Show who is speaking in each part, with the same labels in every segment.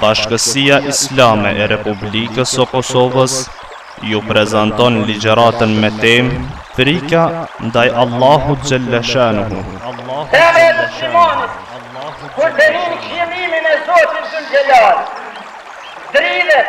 Speaker 1: Bashkësia Islame e Republikës së Kosovës ju prezenton ligjëratën me temë Frika ndaj Allahut xhelle shanuhu. Edhe insanit,
Speaker 2: kur ta nin
Speaker 3: këshillimin e Zotit Dhul Xhelal, dridhet,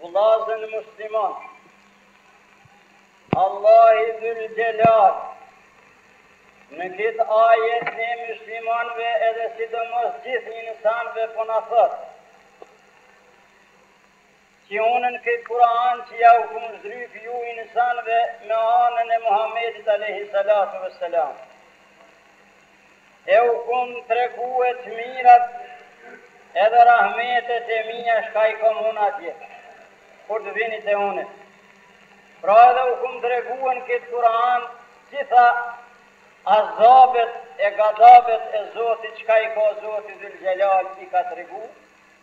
Speaker 3: Vëllazën musliman Allahu dhul xhelal në këtë ajet ne muslimanëve edhe sidomos gjithë insanëve po na thotë që unë në këtë Kur'an që ja u kum zdryp ju insanve me anën e Muhammedit a.s. E u kom tregue të mirat edhe rahmetet e mia shka i kom unë atje, kur të vini te une. Pra edhe u kom tregue n'ket Kur'an gjitha azabet e gadabet e Zotit shka i ka Zoti Dhul Xhelal i ka tregu,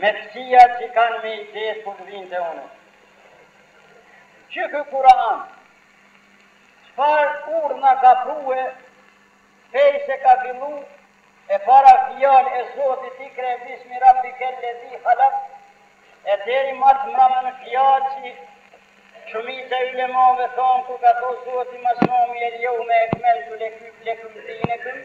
Speaker 3: Me këqija qi kanë me i gjet kur të vini te une. Qiky Kur'an çfarë urdhna ka prue pej se ka fillu e para fjalë e Zotit ikre bismi rabbike ledhi halak e deri ma të mramën fjalë që shumica e ulemave thonë kur ka thonë Zoti masnami el jeume ekmeltu lekum dinekum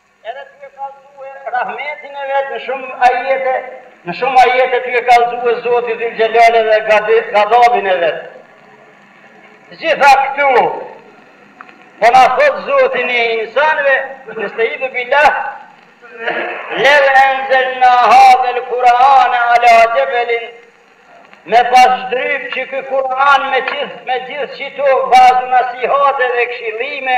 Speaker 3: Edhe ty e kallxue Rahmetin e vet në shum ajete, në shum ajete ty e kallxue Zoti Dhul Xhelal edhe gadabin e vet. Gjitha këtu po na thot Zoti ne insanëve, nesteidhu billah, Lev enzelna hadhel Kur'ane ala xhebelin Me pas zdryp qiky Kur'an me gjithë me gjithë qito vazu nasihate dhe këshilime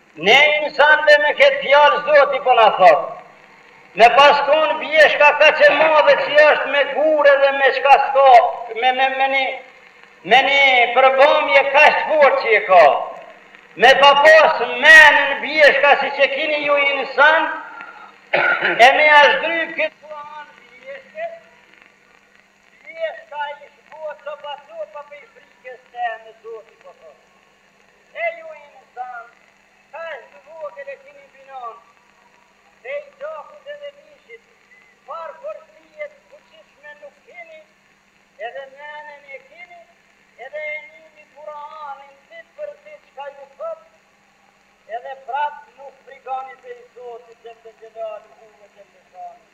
Speaker 3: Ne insanëve me ketë fjalë zoti po na thot me pas kon bjeshka kaq e madhe qi është me gurë edhe me çka ska me me me ni me ni përbamje kaq të fort qi e ka me pas pas menën bjeshka siç e kini ju insanë e me ja zdryp këtë kuran bjeshkes bjeshka ish bo copa copa pej frikes temë zoti po thot. E ju insan, kaq të vogël e kini binan, pej gjakut edhe mishit, çfarë forcie të fuqishme nuk kini, edhe menen e kini, edhe e nini Kur'anin ditë për ditë çka ju thotë, edhe prapë nuk frigani pej Zotit xhelle xhelaluhu ve xhelle shanuhu.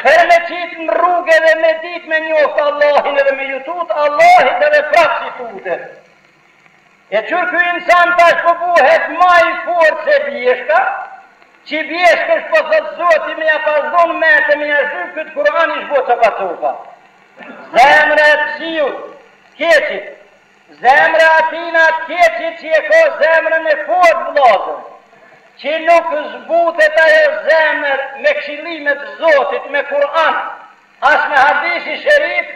Speaker 3: Per me qit n'rrugë edhe me dit me njoft Allahin edhe me ju tut Allahit edhe prap s'i tutet e qyr ky insan tash po buhet ma i fort se bjeshka qi bjeshkës po thot zoti me ja pas dhon mete me ja zdrit kyt Kur'an ish bo copa copa zemra e t'ziut t'keqit Zemra e tina t'keqit qi e ka zemrën t'fort vllazën qi nuk zbutet ajo zemër me kshillime të Zotit me Kur'an as me Hadisi Sherif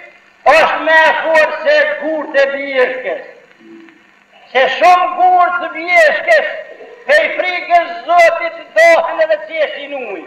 Speaker 3: është ma e fort se gurt e bjeshkes se shum gurt të bjeshkes pej frikes Zotit dohen edhe qesin ujë.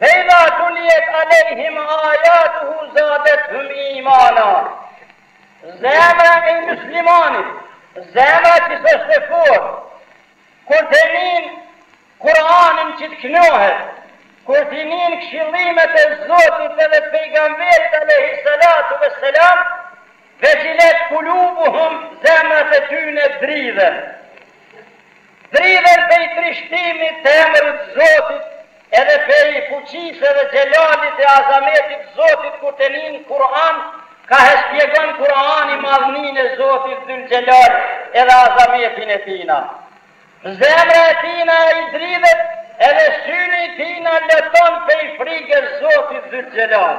Speaker 3: Ve idha tuliyet alejhim ayatuhu zadethum imana. Zemra e muslimanit, zemra që s'është e fortë, kur te nin Kur'anin që të kënohet, kur t'i nin këshillimet e Zotit dhe të pejgamberit alejhi salatu vesselam, vexhilet kulubuhum zemrat e tyne dridhen. Dridhen pej trishtimit të emërit të Zotit edhe pej fuqisë edhe xhelalit e azametit të Zotit kur te nin Kur'anin kah e spjegon Kur'ani madhnin e Zotit dhul xhelal edhe azametin e tina zemra e tina i dridhet edhe syni i tina loton pej frigës Zotit dhul xhelal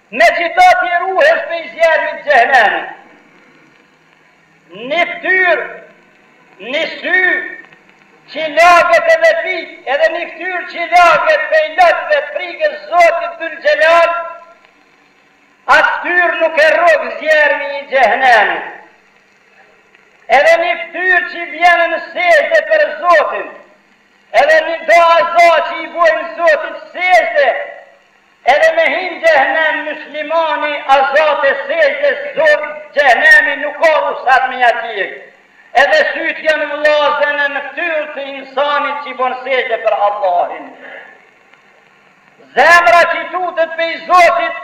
Speaker 3: Me qita ti ruhesh pej zjermit të xhehenemit. Një fytyrë, një sy që laget edhe pik, edhe një fytyrë që laget pej lotëve frigës Zotit Dhul Xhelal, atë fytyrë nuk e rrok zjermi i xhehenemit. Edhe një fytyrë që bjen në sexhde për Zotin, Edhe ni do aza që i bojnë Zotit sexhde edhe me hi në xhehenem myslimani azat e sexhdes zjerm xhehenemi nuk ka ruhsat me ja djeg edhe sytë janë vëllazën-e në fytyrë të insanit që i bën sexhde për Allahin zemra që i tutet pej Zotit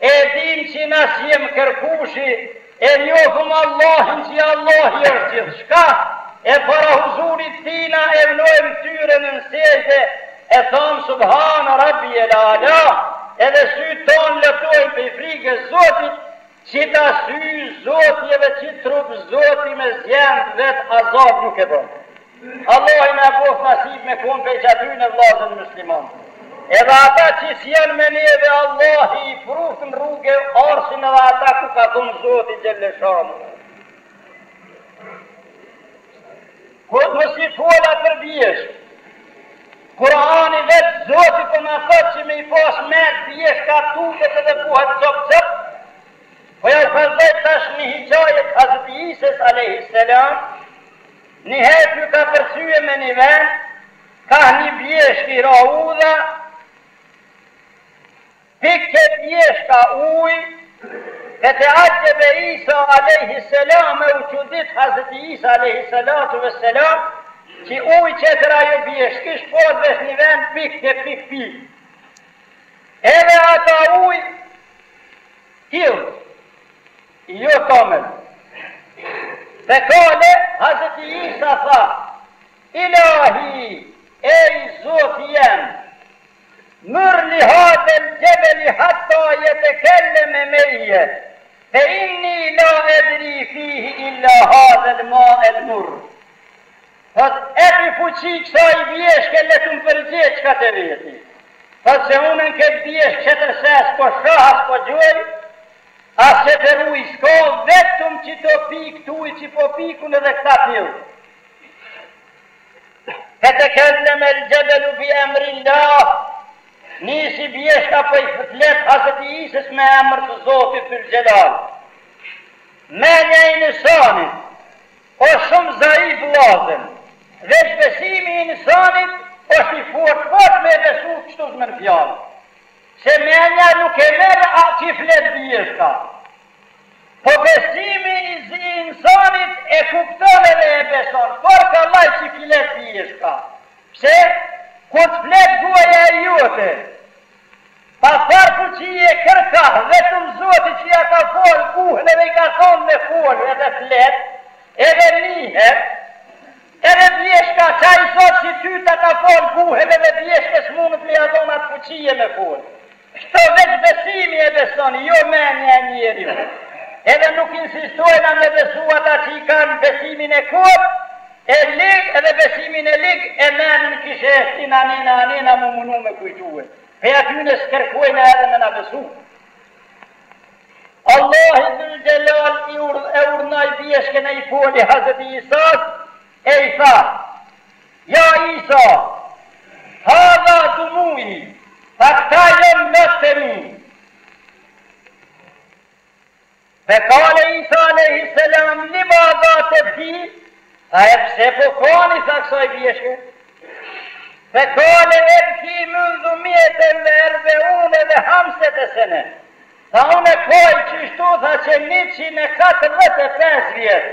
Speaker 3: E dimë qi na s'jemë kërkushi, e njohëm Allahin qi Allahi është gjithçka, e para huzurit Tij na e vnojmë ftyrën në sexhde, e thomë Subhana Rabbiyel A'la, edhe sytë tonë lotojnë prej frikës Zotit, qi ta sy Zoti edhe qi trup Zoti me zjerm të vetë azab nuk e bën. Allohi na boft nasip me kon prej atyne vllazën musliman edhe ata qe sjan me neve Allohi i pruft në rrugë ardhshin edhe ata ku ka thon zoti xhelleshanu Ktu masi fola për bjeshkë Kurani vet zoti po na thot që me i pas mend bjeshka tutet edhe bohet cop cop Po ja vazhdoj tash ni hiqaje t Hazreti Ises alejhi selam Ni her ky kapërcye me ni vend, kah ni bjeshk i ra udha, pikke bjeshka uj, fe teaxhebe Isa alejhi selam e u qudit Hazreti Isa alejhi selatu ve selam qi uj qetër ajo bjeshk s'kish pat veç ni vend pikke pik pik edhe ata uj t'ill Jo t'amël. Fe kale Hazreti Isa tha, Ilahi, ej Zoti jem! Murli hadhel xhebeli hatta jetekelleme meije, fe inni la edri fihi illa hadhel mael murr. Thotë, Epi fuqi kësaj bjeshke le të më përgjigj çka ta veti. Thotë se unë në këtë bjeshkë qetër sen as po shoh as po gjoj, A qetër uj ska vetëm qito pik t'uj që po pikun edhe kta t'ill. Fetekellem el xhebelu bi emrillah Nisi bjeshka po i flet Hazreti Isës me emër të Zotit Dhul-Xhelal. Menja e insanit osht shumë zaif vllazem, veç besimi i insanit osht i fortë fort me e besu kshtu zmen fjalë. Se menja nuk e merr qi flet bjeshka. Po besimi i zi i insanit e kupton edhe e beson, fort kallaj që flet bjeshka. Pse? Kur të flet goja e jote, pa farë fuqie kërkah vetëm Zoti që ia ka fal guhën edhe i ka thonë me fol edhe flet, edhe nihet, Edhe bjeshka qaj zot qi ty ta ka fal guhen edhe bjeshkes mundet me ja dhon at fuqie me fol kshtu veq besimi e beson jo menja e njeriut edhe nuk insistojna me besu ata që i kan besimin e kot e lig edhe besimin e lig e menen kishe e shtin anena anena mu munu me kujtue pej atyne skerkojna edhe me na besu. Allahi Dhul Xhelal i urdh e urdhnoi bjeshkën e i foli Hazreti Isas e i tha, Ja Isa, Hadha dumu'i, tha këta janë lotët e mi. Fe kale Isa alejhi selam, Limadha tebki, tha e pse po kan, i tha kësaj bjeshke, Fe kale ebki mundhu mieten ve erbeune ve hamsete sene. Tha une koj qishtu tha qe niqin e katërdhet e pesë vjet.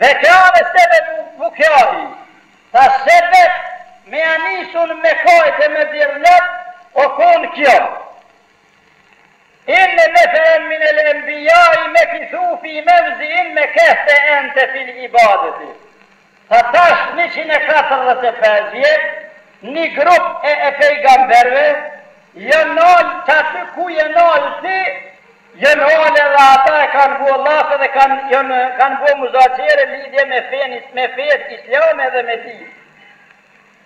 Speaker 3: Ve kane sebebu bukai. Tha sebep me ja nis un me kojt e me derdh lot o kon kjo. Inne meselen min el enbijai mekethu fi mevziin mekethte ente fil ibadeti. Tha tash njëqind e katërdhjetë e pesë vjet nji grup e e pejgamberve jan nal qaty ku je nal ti jan nal edhe ata e kan bo llafe dhe kan jan kan bo muzaqere lidhje me fenë me fetë islame dhe me dinë.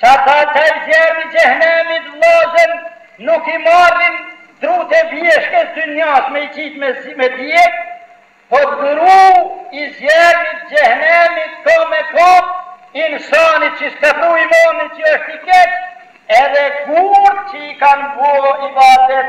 Speaker 3: Ca tha taj zjarr i xhehenemit vllazën nuk i marrin drut e bjeshkes dynjas me i qit me zi me djeg po dru i zjarrit xhehenemit ka me kon insani që ska pru imani që është i keq edhe gurt që i kan bo ibadet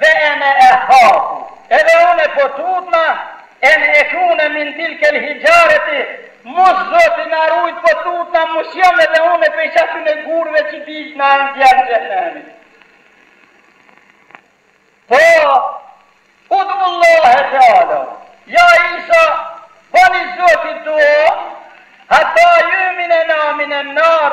Speaker 3: Ve ene ekhafu, edhe une po tutna, en ekune min tilkel hijareti, mos Zoti na rujt po tutna mos jem edhe une prej qatyne gurëve që digjna në zjerr xhehennemi. Po, ud'u Allahe te ala, ja Isa, bani Zotit dua, hatta juminena minen nar,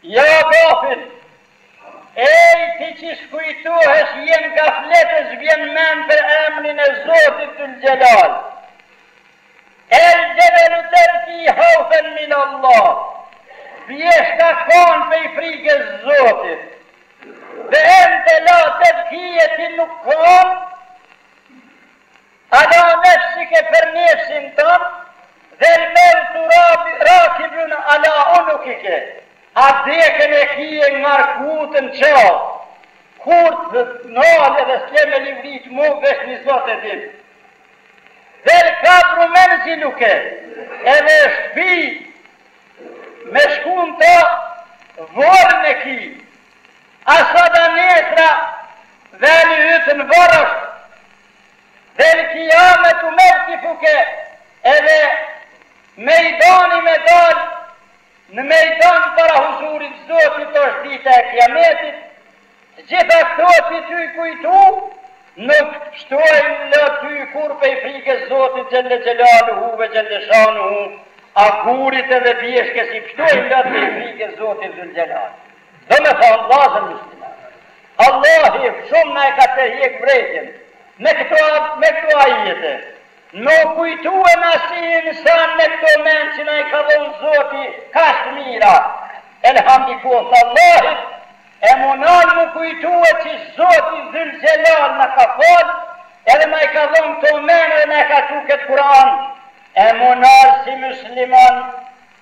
Speaker 3: Ja gafil! Ej ti qi s'kujtohesh je në gaflet e s'vjen mend për emrin e Zotit Dhul-Xhelal! El Xhebelu Tebki Haufen Min Allah! Bjeshka kon pej frikes Zotit! Ve ente la tebki e ti nuk kon? Ala nefsike per nefsin tënd vel mevtu rakibun ala unukike a deken e ki e ngarkut n'qaf kur t'nal edhe s'le me livrit mo veç ni zot e din vel kabru menziluke edhe shtpi me shku në të vorrin e ki a sot a nesra veni yt në vorr është Vel kijametu mevkifuke edhe Mejdani me dal në mejdan para huzurit Zotit është dita e Kijametit të gjitha këto ti ty kujtu nuk pshton lot ty kurrë pej frikës Zotit Xhelle Xhelaluhu ve Xhelle Shanuhu a gurit edhe bjeshkes i pshton lot pej frikës Zotit Xhelle Xhelaluhu Domethanë vllazën musliman Allahi shumë na e ka tërhjek vërejtjen me këto me këto ajete me u kujtue na si insan me këto men që na i ka dhonë zoti kaq të mira Elhamdulilah Allahit e muna m'u kujtue që zoti Zul Xhelal na ka falë edhe na i ka dhonë këto men edhe na e ka çu këtë Kur'an e muna si musliman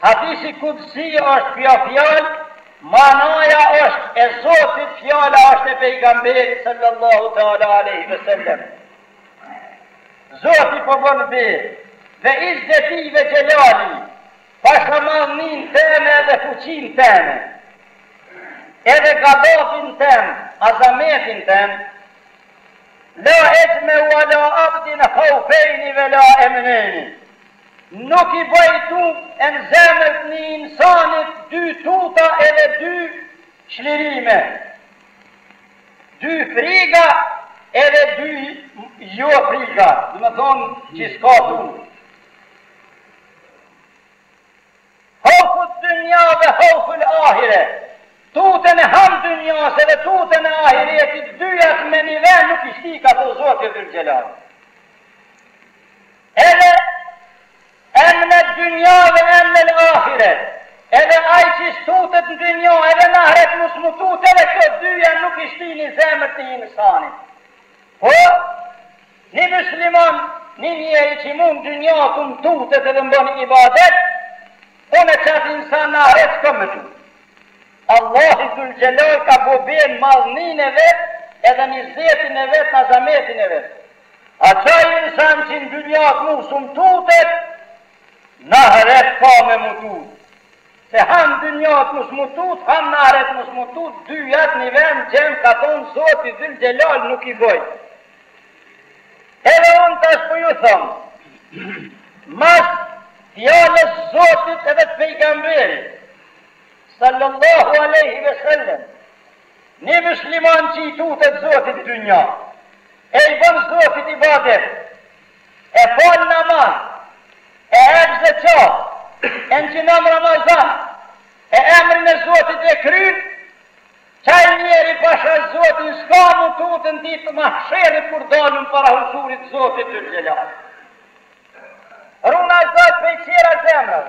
Speaker 3: Hadisi Kudsi është kjo fjalë, manaja është e Zotit, fjala është e Pejgamberit sallallahu teala alejhi ve sellem. Zoti po bën be, ve izzeti ve xhelali, pasha madhninë teme dhe fuqinë teme, edhe gadabin tem, azametin tem, La exhmeu ala abdi haufejni ve la emnejni, Nuk i bëjë tut' në zemër të një insanit dy tuta edhe dy çlirime, dy friga edhe dy jo friga, domethonë që s'ka tutë. Havfud dynja dhe havful ahire, tutën e ham dynjasë dhe tutën e ahiretit dyjat në një vend nuk i shti ka thonë Zoti Zul Xhelal. Edhe emned dynja ve emnel ahire, edhe ai që s'tutet në dynja edhe në ahiret mos m'u tut edhe këto dyja nuk i shti në zemër të një insani. Po, një musliman, një njeri që mun n'dynja t'm'tutet edhe m'bon ibadet, po qaj insan në ahiret s'ka m'u tut. Allahi Zul Xhelal ka bo be n' madhnin e vet edhe n'izzetin e vet n'azametin e vet. A qaj insan qi n'dynja t'mos m'tutet, n'ahiret ka me m'u tut. Se ham n'dynja t'mos m'u tut, ham n'ahiret mos m'u tut, dyjat n'ni ven, xhem ka thonë Zoti Zylxhelal nuk i bojë. Edhe unë tash po ju thom, mas fjalës Zotit edhe t'Pejgamberit, Sallallahu Alejhi Vesellem, Një mysliman që i tutet Zotit dynja, e i bën Zotit ibadet, e fal namaz, e jep zeqat, e ngjinon Ramazan, e emrin e Zotit e kryn, qaj njeri pasha Zotin s'ka mu tut në ditë të mahsherit kur dalun para huzurit Zotit dhul xhelal. Runa Zot prej qera zemrës,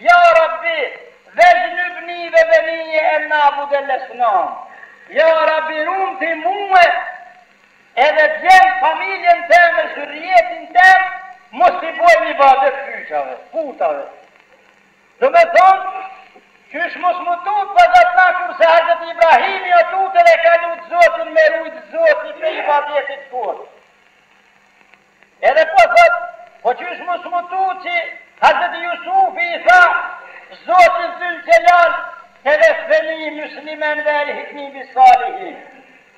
Speaker 3: Ja Rabbi, vexhnubni ve benije en na'budel esnam. Ja Rabbi, rum Ti mue edhe djemtë, familjen teme, zyrrjetin tem, mos t'i bojmë ibadet kryqave, putave. Do me thonë, qysh mos mu tutë pa Zot na, kurse Hazreti Ibrahimi o tutë dhe ka lutë Zotin me rujtë Zoti prej ibadetit kurrë. Edhe po thot, po qysh mos mu tut qi Hazreti Jusufi i tha Zotit Dhul Xhelal Teveffeni muslimen ve elhikni bis salihin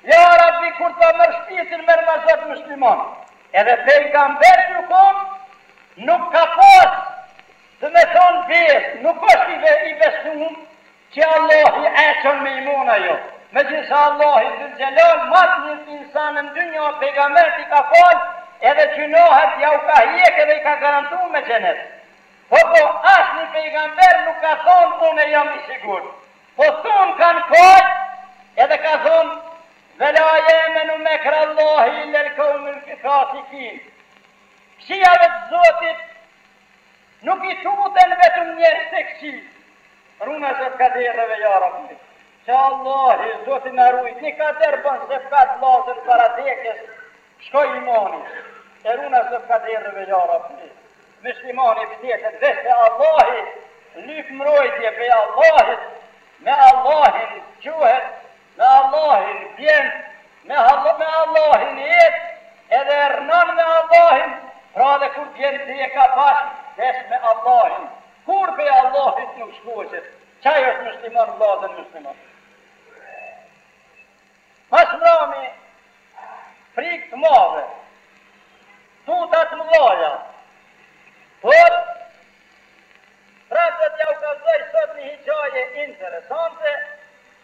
Speaker 3: Ja Rabbi kur ta merr shpirtin merrma Zot musliman Edhe pejgamberi u kon nuk ka pas do me thon besë nuk është i besun Qe Allahi e çon me iman ajo. Megjithëse Allahi Dhul Xhelal ma t'mirt insan në dynja pejgambert i ka fal edhe gjynahet ja u ka hjek edhe i ka garantu me xhenet po po asnji pejgamber nuk ka than une jam i sigurt po thon kan kaj edhe ka than vela jemenu mekra Allahi illa lkaumul fasikin pusijave të Zotit Nuk i tuten vetëm njerzt e këqij runa Zot kadereve ja rabi se Allahi zoti na rujt ni kader bën se pak vllazën para dekës shkoj imani e runa Zot kadereve ja rabi myslimani pshtetet veç te Allahi lyp mrojtje prej Allahit me Allahin çohet Me Allahin bjen, me Allahin ec, edhe rrnon me Allahin, pra edhe kur vjen deka bash des me Allahin, kurr pej Allahit nuk shkoqet, qaj është myslimon vllazën myslimon. Ma s'mrami frikë të madhe, tuta të mëdhaja, por prap do t'jau kallzoj sot një hikaje interesante,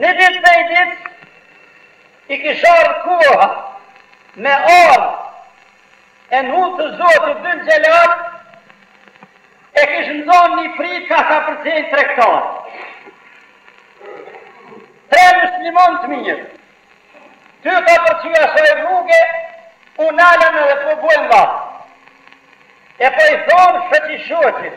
Speaker 3: Një ditë prej ditësh i kish ardhë koha me ardhë e n'udhë t'Zotit Dhul Xhelal e kish nxanë ni prit ka sa përcejnë tregtarë. Tre myslimanë të mirë, ty ka përçy asaj rruge, u nalën edhe po bojnë llaf. E po i thonë shoqi shoqit,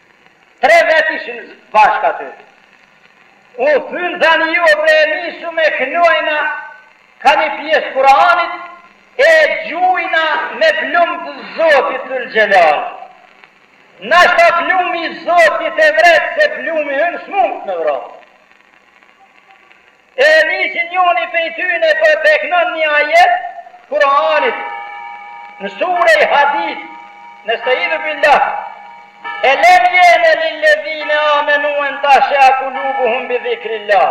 Speaker 3: Tre vet ishin bashkë aty. U thyn thanë ju o bre e nisum e knojna ka ni pjesë Kuranit e gjujna me plumb të Zotit dhul xhelal. Nashta plumbi i Zotit e vret se plumbi ynë s'mund me vra. E nisin njoni prej tyne po e knon një ajet Kur'anit në surej Hadid Nestaidu billah E lem jene lilledhine amenu en tashe a kulubuhum li dhikrillah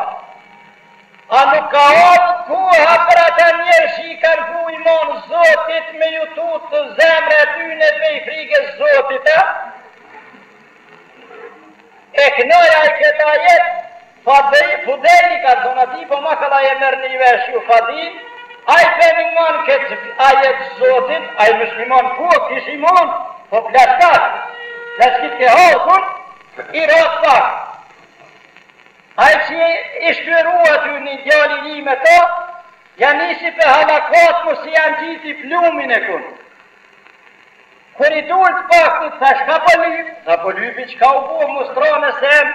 Speaker 3: A nuk ka ardhë koha për ata njerë që i kanë pru iman Zotit me ju tutë zemra e tyne prej frike Zotit a? E knoj ai këtë ajet Fadil Fudejli ka thon ati po ma kollaj e merrni vesh ju Fadil ai pe ngon këtë ajet të Zotit ai muslimon kuo kish iman po plaçkat plaçkit ke halkun i rat pak ai qi ish ty ru aty një djal i ri me ta ja nisi pe hallakat mos si janë gjujt plumin e kun kur i dult paktit thash ka po lyp tha po lypi çka u bo mu s'tranë se em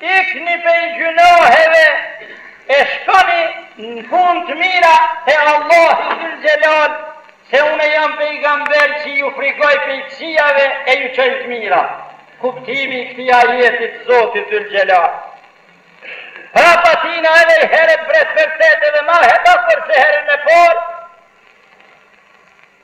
Speaker 3: Ikni pej gjynaheve e shkoni në punë të mira te Allahi Dhul Xhelal, se unë jam pejgamber që ju frikoj pej këqijave e ju çoj të mirat. Kuptimi i këtij ajeti të Zotit Dhul Xhelal. Prap atina edhe i herë bret vërtet edhe ma e ta por se herën e parë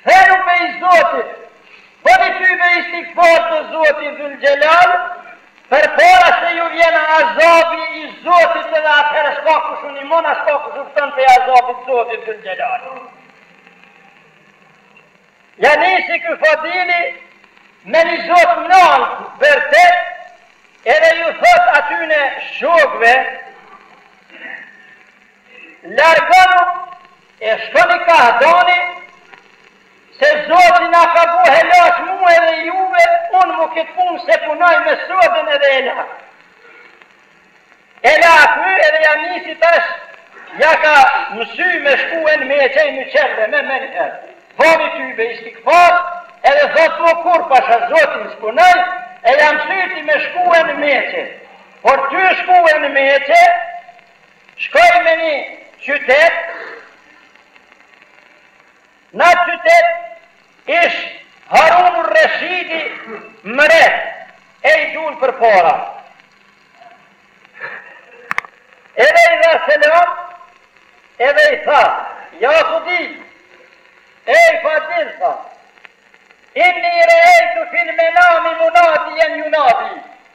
Speaker 3: Kthenu pej Zotit, bëni tybe istigfar te Zoti Dhul Xhelal përpara se ju vjen azabi i Zotit edhe atëherë s'ka kush u nimon as ka kush u pshton prej azabit Zotit Dhul Xhelal. Ja nisi ky Fadili me një zo t'nalt vërtet edhe ju thot atyne shokve Largonu e shkoni kah doni, se Zoti na ka bo helaq mue dhe juve, unë mu këtë punë se punoj me sodit edhe e la. E la aty edhe ja nisi tash, ja ka mësy me shku e në Meqe në Qabe menjëherë. Boni tybe istigfar edhe thot mo kurr pasha Zotin s'punoj, e ja mësyti me shku e në Meqe. Por ty shku e në Meqe, Shkoj me ni qytet N'at qytet ish Harun Reshidi Mret e i dul përpara Edhe i dha selam Edhe i tha Ja ku di E i fa din tha Inni reejtu fil menami munadijen junadi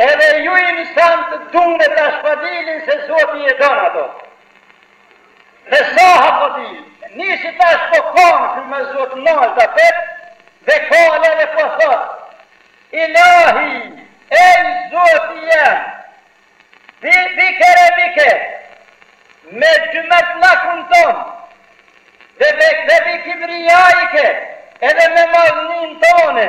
Speaker 3: Edhe ju insan të dunë ta shpalilin se zoti e don ato dhe sa hapo di nisi tash po kon ky me zo t'nalt apet dhe kale dhe po thot ilahi ej zoti jem bikeremike me gjymertllakun ton dhe dhe dhe bikibrijaike edhe me madhnin tone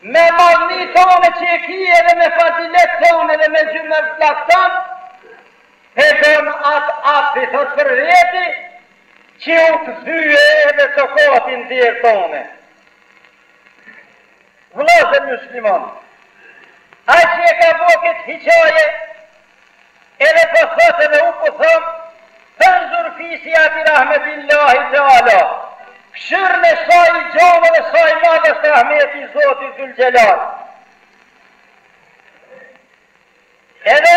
Speaker 3: Me madhni tone që e ki edhe me fazilet tone dhe me gjymertllak ton, e bën atë atë si thotë për veti, që u kthye edhe trokat n'derë tone. Vëllezër myslimanë, ai që e ka bo këtë hiqaje, Edhe po thotë dhe u po thom, fenzur fi siati rahmetillahi teala, kqyrne sa i gjan dhe sa i madh është rahmeti i Zotit Dhul Xhelal. Edhe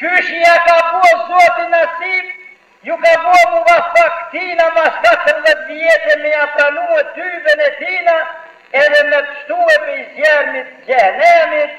Speaker 3: qysh i ja ka bua Zoti nasip, ju ka bua muvafak tina mas 40 vjetë me ja pranua tyven e tina edhe me pështue pej zjermit xhehnemit,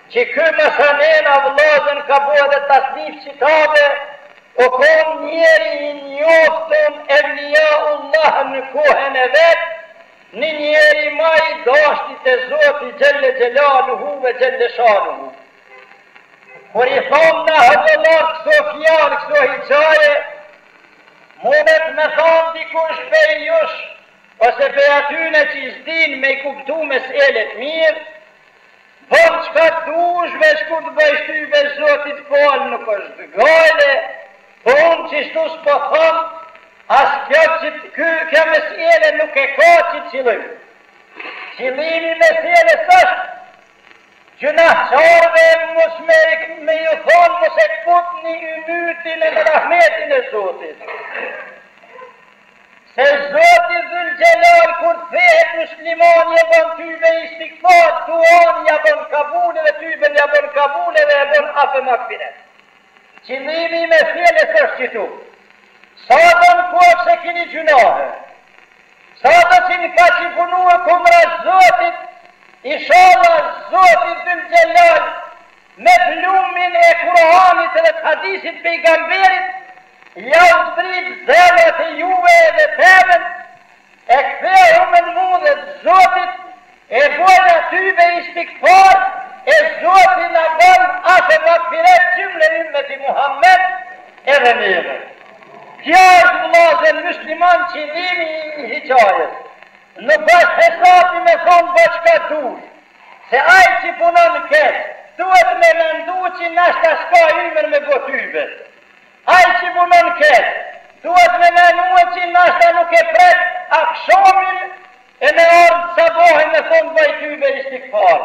Speaker 3: Qi ky ma sa nena vllazën ka bo edhe tasnif qitave o kon njeri i njoftum evlijaullahë në kohen e vet ni njeri ma i dashti te zoti xhelle xhelaluhu ve xhelle shanuhu kur i thom na hoxhallarë kso fjalë kso hiqaje munet me than dikush pej jush ose pej atyne qi sdin me i kuptu meselet mirë Bën çka dush veç kur të bëjsh tyve zoti të fal nuk është gajle po unë qishtu spo thom as kjo që ky kjo mesele nuk e ka qi qillim qillimi meseles është gjynahqarëve mos me me ju thon mos e kputni ymytin e me rahmetin e zotit Se Zoti Dhul Xhelal kur kthehet muslimani e bën tybe istigfar, duan ia bën kabul dhe tyben ia bën kabul edhe ia bën af e magfiret. Qëllimi i meseles është qitu Sado në koftë se kini gjunahe, sado që në paçi punue kumra Zotit, ishalla Zoti Dhul Xhelal me plumin e Kuranit dhe të Hadisit Pejgamberit Jau zdrit zemrat e juve dhe femën e kthehum n'udhë të Zotit e bojna tybe istigfar e Zoti na ban af e magfiret gjymle ymmeti Muhammed edhe neve kjo është vllazen mysliman qilimi i hiqajes nuk është hesapi me thon bo qka dush se aj qi punon keq duhet me mendu qi nashta s'ka ymër me bo tybe Ai që punon keq, duhet me menue që nashta nuk e pret akshomin e me ardh sabahi me thonë baj tybe istigfar.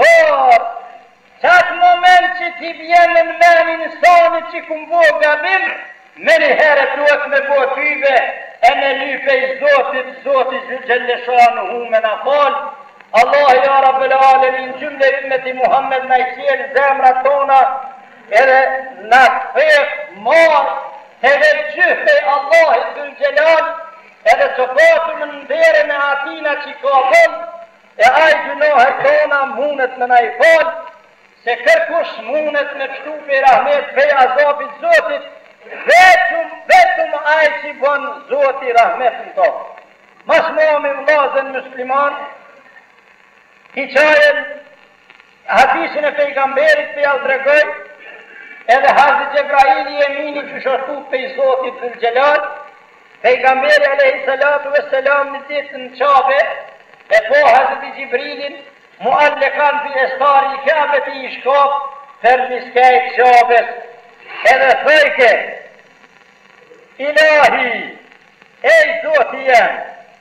Speaker 3: Por, qat moment që ti vjen në men insonit që kum bo gabim, menihere duhet me bo tybe e me lyp pej Zotit, Zoti Xhelleshanuhu me na fal, Allahi ja Rabbel Alemin gjymle ymmeti Muhammed na i qel zemrat tona, Edhe na ktheh mar tevegjyh pej Allahit Dhulgjelal edhe të patum ndere me atina qi ka bon e aj gjynohet tona munet me na i fal se kërkush s'munet me pshtu pej rahmet pej azabit zotit vetum vetum aj qi bon zoti rahmet në to mas mami vlazen musliman hiqajen Hadisin e pejgamberit po jau tregoj edhe Hazreti Xhebraili emini qysh u tut pej Zotit Dhul Xhelal, pejgamberi alayhi salatu vesselam ni ditë në Qabe e po Hazreti Xhibrilin muallekan bi estaril Kabeti ish kap për një skej Qabes. Edhe thojke, Ilahi, ej Zoti jem,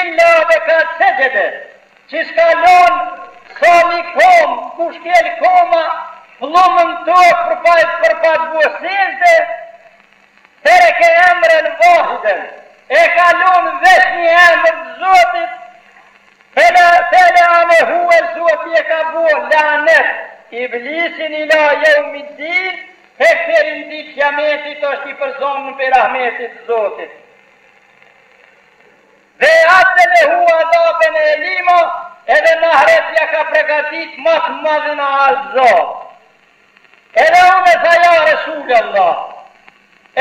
Speaker 3: Illa me kaq sexhde që s'ka lon sa ni kom ku shkel koma pllomë në tokë për pa për pa të bo sexhde tereke emren vahiden e ka lon veq ni emër të zotit fele feleanehu e zoti e ka bo lanet iblisin ila jeumi din tek deri në ditë kiametit është i përzon prej rahmetit të zotit. Dhe atë e lehu azaben e elima, edhe në ahiret ja ka pregadit ma të madhin azab. Edhe unë e tha ja Resul Allah,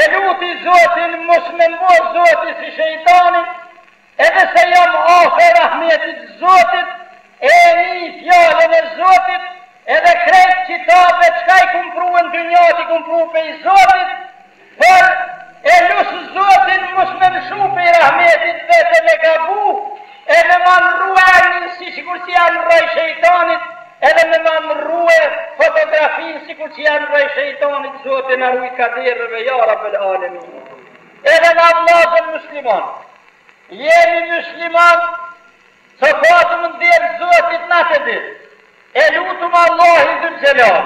Speaker 3: e luti Zotin mos me m'bo Zoti si shejtani, edhe se jam afër rahmetit Zotit, e ni fjalën e Zotit, edhe krejt qitabet çka i kum pru në dynja t'i kum pru pej Zotit, Por e lus zotin mos me m'lshu pej rahmetit vet e me gabu e me ma ndrrue emnin si sikur si ja ndrroj shejtanit edhe me ma ndrrue fotografin sikur si ja ndrroj shejtanit zoti na rujt kaderreve ja rabel alemin edhe na vllazën musliman jemi musliman se patëm nder zotit natë e ditë e lutum allahi dhul xhelal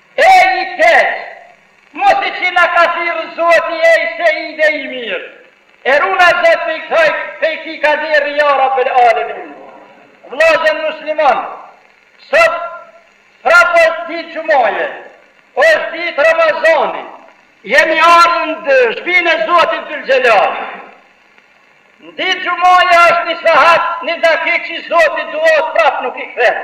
Speaker 3: Ej i keq! Masi që na ka thirrë Zoti ej Seid ej i mirë! E runa Zot pej ksaj pej ktij kaderri ja Rabbel Alemin! Vllazën musliman! Sot prap është ditë xhumaje! Është ditë Ramazani! Jemi ardhë në shpinë e Zotit Dhulxhelal! Në ditë xhumaje është një sahat një dakik që Zoti duat prap nuk i kthen!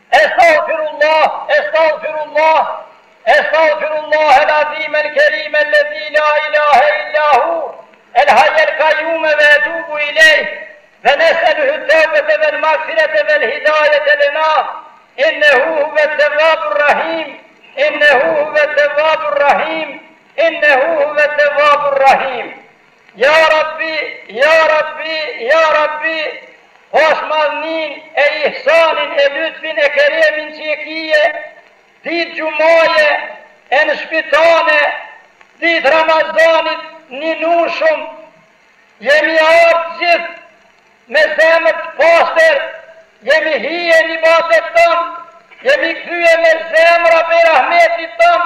Speaker 3: Estaghfirullah, estaghfirullah, estaghfirullah, أستغفر الله العظيم الكريم الذي لا إله إلا هو الحي القيوم وأتوب إليه فنسأله التوبة والمغفرة والهداية لنا إنه هو التواب الرحيم إنه هو التواب الرحيم إنه هو التواب الرحيم Ya Rabbi Ya Rabbi Ya Rabbi Pash madhninë e ihsanin e lytfin e keremin që e kije Ditë xhumaje e në shpi tane Ditë ramazani t'ninushum Jemi ardhë gjithë me zemër të pastër Jemi hije n'ibadet tënd Jemi kthye me zemra prej rahmetit tënd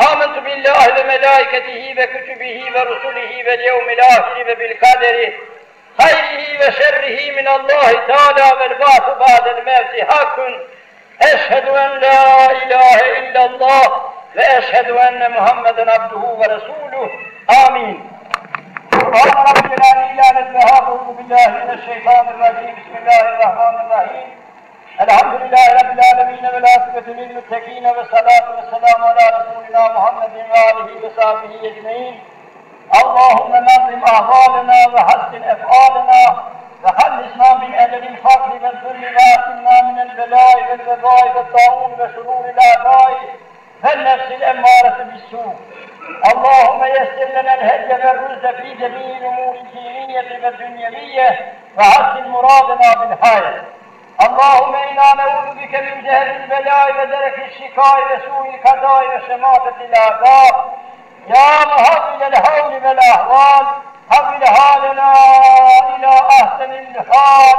Speaker 3: آمنت بالله وملائكته وكتبه ورسله واليوم الآخر وبالقدر خيره وشره من الله تعالى والبعث بعد الموت حق أشهد أن لا إله إلا الله وأشهد أن محمدا عبده ورسوله آمين سبحان رب لا إله إلا أنت بالله من الشيطان الرجيم بسم الله الرحمن الرحيم الحمد لله رب العالمين والعاقبة للمتقين والصلاة والسلام على رسولنا محمد وآله وصحبه أجمعين اللهم نظم احوالنا وحسن أفعالنا وخلصنا من أجل الفقر والذل وأقنا من البلاء والوباء والطاعون وشرور الأعداء والنفس الأمارة بالسوء اللهم يسر لنا الهدي والرزق في جميع الأمور الدينية والدنيوية وحسن مرادنا بالحياه اللهم إنا نعوذ بك من جهل البلاء ودرك الشقاء وسوء القضاء وشماتة الأعداء يا مهول الهول والأهوال هب حالنا إلى أحسن الحال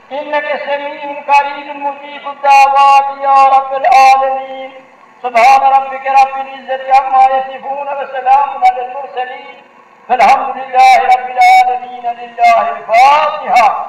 Speaker 3: إنك سميع قريب مجيب الدعوات يا رب العالمين سبحان ربك رب العزة عما يصفون وسلام على المرسلين فالحمد لله رب العالمين لله الفاتحة